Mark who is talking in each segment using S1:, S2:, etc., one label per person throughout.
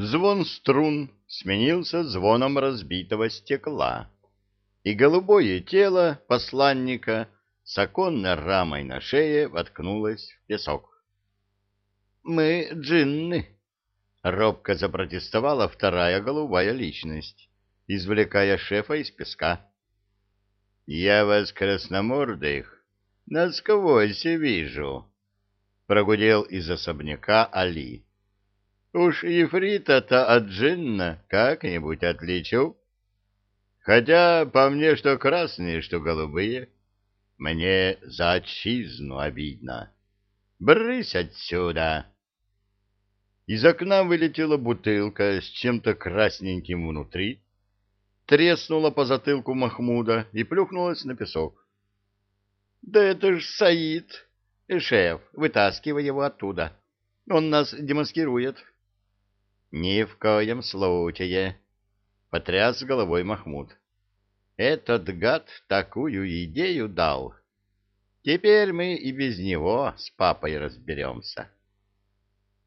S1: Звон струн сменился звоном разбитого стекла, и голубое тело посланника с оконной рамой на шее воткнулось в песок. — Мы джинны, — робко запротестовала вторая голубая личность, извлекая шефа из песка. — Я вас, красномордых, насквозь вижу, — прогудел из особняка Али. — Уж ефрита-то от джинна как-нибудь отличу. Хотя по мне что красные, что голубые. Мне за отчизну обидно. Брысь отсюда! Из окна вылетела бутылка с чем-то красненьким внутри, треснула по затылку Махмуда и плюхнулась на песок. — Да это ж Саид! Шеф, вытаскивай его оттуда. Он нас демаскирует. — Ни в коем случае! — потряс головой Махмуд. Этот гад такую идею дал. Теперь мы и без него с папой разберемся.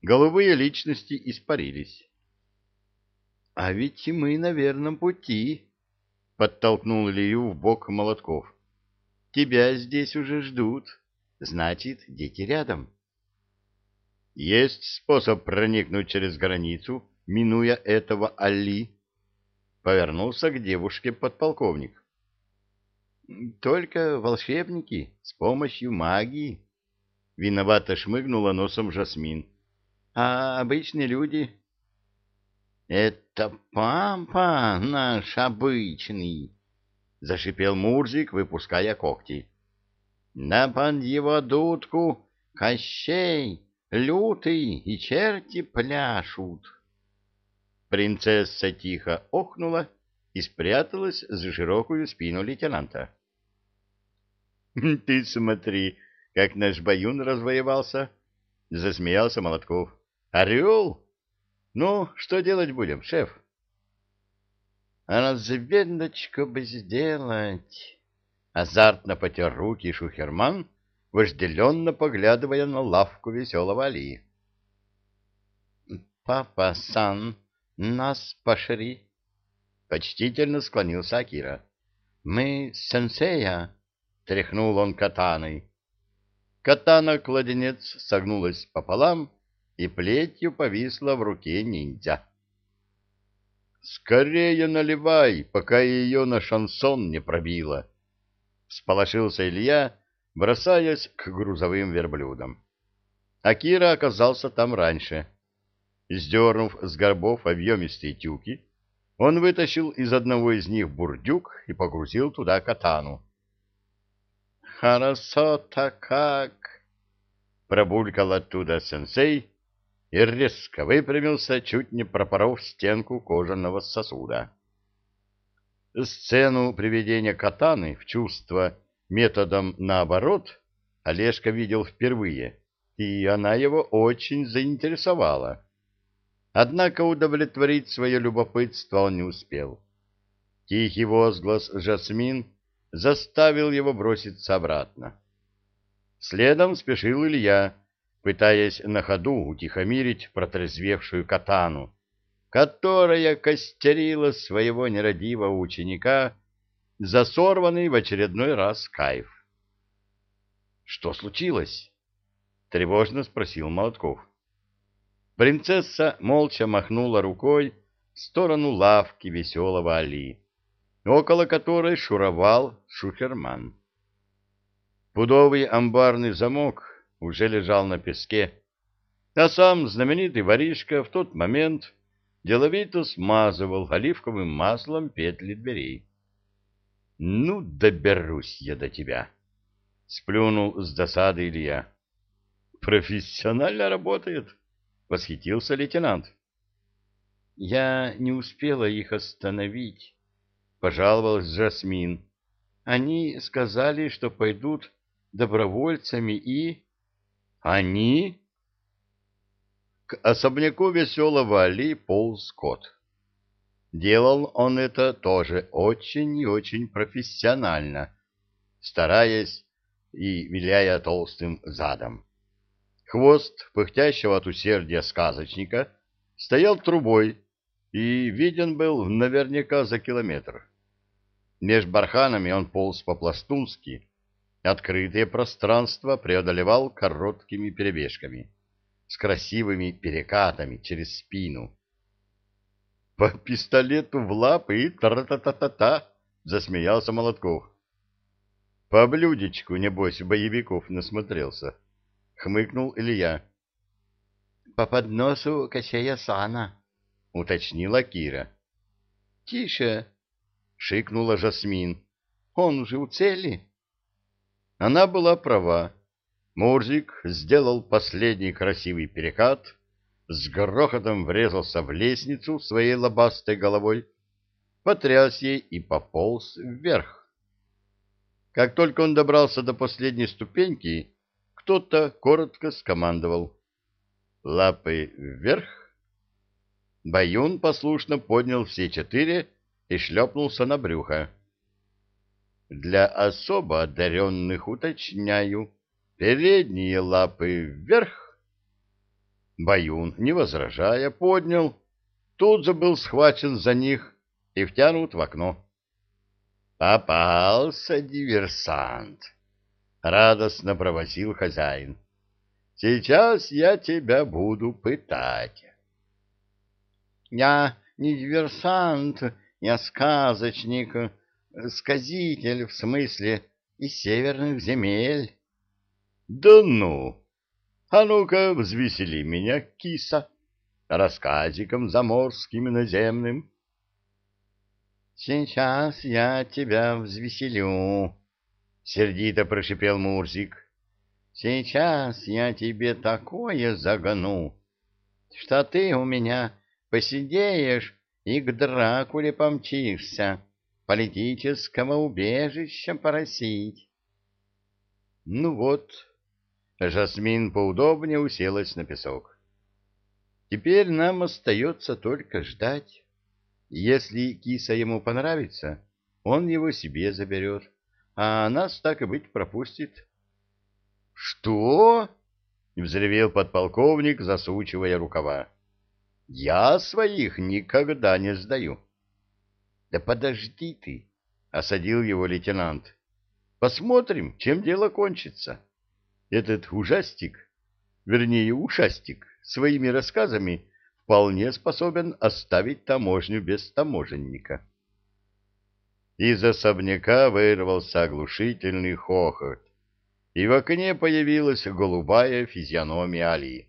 S1: Голубые личности испарились. — А ведь мы на верном пути, — подтолкнул Илью в бок Молотков. — Тебя здесь уже ждут. Значит, дети рядом. Есть способ проникнуть через границу, минуя этого Али, Повернулся к девушке подполковник. Только волшебники с помощью магии. Виновато шмыгнула носом Жасмин. А обычные люди... Это папа наш обычный, зашипел Мурзик, выпуская когти. На под его дудку Кощей, лютый и черти пляшут. Принцесса тихо охнула и спряталась за широкую спину лейтенанта. — Ты смотри, как наш баюн развоевался! — засмеялся Молотков. — Орел? Ну, что делать будем, шеф? — Разведочку бы сделать! — азартно потер руки Шухерман, вожделенно поглядывая на лавку веселого Али. — Папа Сан нас пошли. Почтительно склонился Акира. Мы сенсея, тряхнул он катаной. Катана-кладенец согнулась пополам и плетью повисла в руке ниндзя. «Скорее наливай, пока ее на шансон не пробило!» — всполошился Илья, бросаясь к грузовым верблюдам. Акира оказался там раньше. Сдернув с горбов объемистые тюки, он вытащил из одного из них бурдюк и погрузил туда катану. «Хорошо-то как!» — пробулькал оттуда сенсей и резко выпрямился, чуть не пропоров стенку кожаного сосуда. Сцену приведения катаны в чувство методом наоборот Олежка видел впервые, и она его очень заинтересовала. Однако удовлетворить свое любопытство он не успел. Тихий возглас Жасмин заставил его броситься обратно. Следом спешил Илья, пытаясь на ходу утихомирить протрезвевшую катану, которая костерила своего нерадивого ученика за сорванный в очередной раз кайф. — Что случилось? — тревожно спросил Молотков. Принцесса молча махнула рукой в сторону лавки веселого Али, около которой шуровал Шухерман. Пудовый амбарный замок уже лежал на песке, а сам знаменитый воришка в тот момент деловито смазывал оливковым маслом петли дверей. — Ну, доберусь я до тебя! — сплюнул с досады Илья. — Профессионально работает! — восхитился лейтенант. Я не успела их остановить, пожаловалась Жасмин. Они сказали, что пойдут добровольцами и... Они? К особняку веселого Али полз кот. Делал он это тоже очень и очень профессионально, стараясь и виляя толстым задом. Хвост пыхтящего от усердия сказочника стоял трубой и виден был наверняка за километр. Меж барханами он полз по-пластунски, открытые пространства преодолевал короткими перебежками, с красивыми перекатами через спину. — По пистолету в лапы и тра-та-та-та-та! — засмеялся Молотков. — По блюдечку, небось, боевиков насмотрелся, — хмыкнул Илья. — По подносу Кощея Сана, — уточнила Кира. — Тише, — шикнула Жасмин. — Он уже у цели. Она была права. Мурзик сделал последний красивый перекат, с грохотом врезался в лестницу своей лобастой головой, потряс ей и пополз вверх. Как только он добрался до последней ступеньки, кто-то коротко скомандовал «Лапы вверх!». Баюн послушно поднял все четыре и шлепнулся на брюхо. Для особо одаренных уточняю, передние лапы вверх. Баюн, не возражая, поднял, тут же был схвачен за них и втянут в окно. «Попался диверсант!» — радостно провозил хозяин. «Сейчас я тебя буду пытать». «Я не диверсант, я сказочник, сказитель в смысле из северных земель». «Да ну! А ну-ка, взвесели меня, киса, рассказиком заморским наземным». «Сейчас я тебя взвеселю», — сердито прошипел Мурзик. «Сейчас я тебе такое загону, что ты у меня посидеешь и к Дракуле помчишься, политического убежища просить». «Ну вот», — Жасмин поудобнее уселась на песок. «Теперь нам остается только ждать». Если киса ему понравится, он его себе заберет, а нас, так и быть, пропустит. — Что? — взревел подполковник, засучивая рукава. — Я своих никогда не сдаю. — Да подожди ты, — осадил его лейтенант. — Посмотрим, чем дело кончится. Этот ужастик, вернее, ушастик, своими рассказами вполне способен оставить таможню без таможенника. Из особняка вырвался оглушительный хохот, и в окне появилась голубая физиономия Али.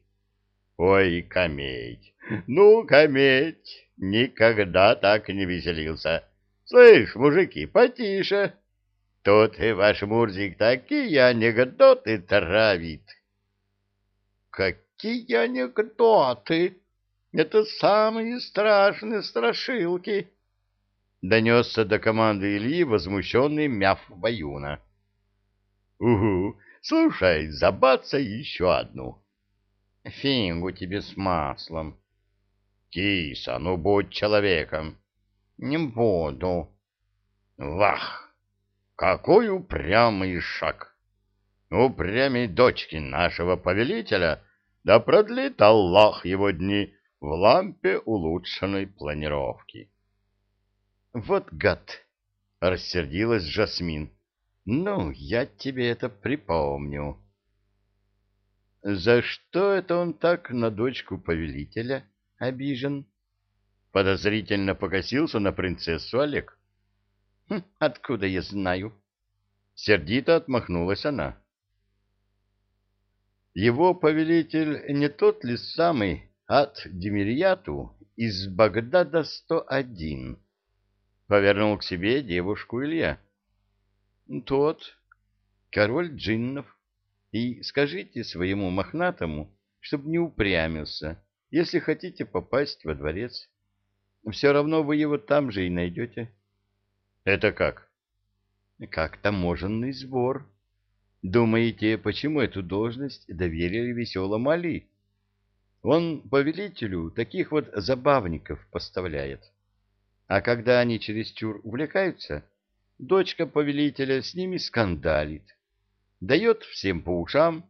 S1: «Ой, кометь! Ну, кометь! Никогда так не веселился! Слышь, мужики, потише! Тут и ваш Мурзик такие анекдоты травит!» «Какие анекдоты!» Это самые страшные страшилки. Донесся до команды Ильи возмущенный мяв Баюна. — Угу, слушай, забацай еще одну. — Фингу тебе с маслом. — Киса, ну будь человеком. — Не буду. — Вах! Какой упрямый шаг! Упрямей дочки нашего повелителя, да продлит Аллах его дни, в лампе улучшенной планировки. «Вот гад!» — рассердилась Жасмин. «Ну, я тебе это припомню». «За что это он так на дочку повелителя обижен?» Подозрительно покосился на принцессу Олег. «Хм, «Откуда я знаю?» Сердито отмахнулась она. «Его повелитель не тот ли самый, от Демирьяту из Багдада 101. Повернул к себе девушку Илья. Тот, король джиннов. И скажите своему мохнатому, чтобы не упрямился, если хотите попасть во дворец. Все равно вы его там же и найдете. Это как? Как таможенный сбор. Думаете, почему эту должность доверили веселому Али? Он повелителю таких вот забавников поставляет. А когда они чересчур увлекаются, дочка повелителя с ними скандалит, дает всем по ушам,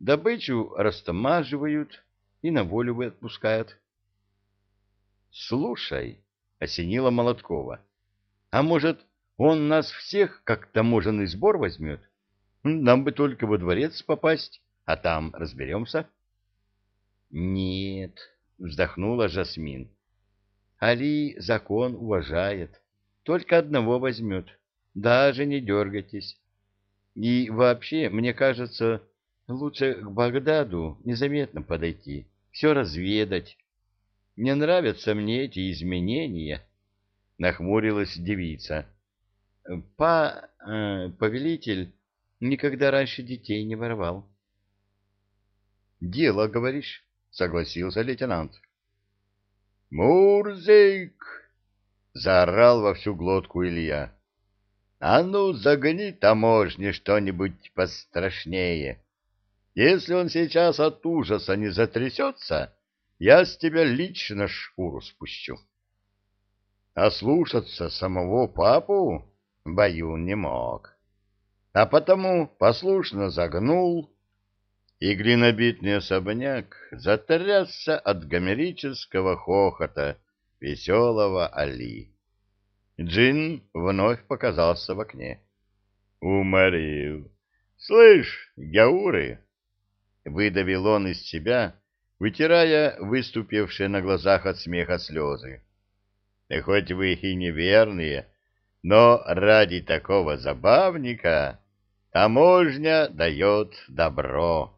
S1: добычу растамаживают и на волю отпускают. Слушай, — осенила Молоткова, — а может, он нас всех как таможенный сбор возьмет? Нам бы только во дворец попасть, а там разберемся. — Нет, — вздохнула Жасмин. — Али закон уважает. Только одного возьмет. Даже не дергайтесь. И вообще, мне кажется, лучше к Багдаду незаметно подойти, все разведать. Не нравятся мне эти изменения, — нахмурилась девица. Па... Э, повелитель никогда раньше детей не воровал. — Дело, говоришь, — согласился лейтенант. — Мурзик! — заорал во всю глотку Илья. — А ну, загони таможне что-нибудь пострашнее. Если он сейчас от ужаса не затрясется, я с тебя лично шкуру спущу. А слушаться самого папу Баюн не мог, а потому послушно загнул, и глинобитный особняк затрясся от гомерического хохота веселого Али. Джин вновь показался в окне. «Уморил! Слышь, Гяуры!» Выдавил он из себя, вытирая выступившие на глазах от смеха слезы. «Да хоть вы и неверные, но ради такого забавника таможня дает добро».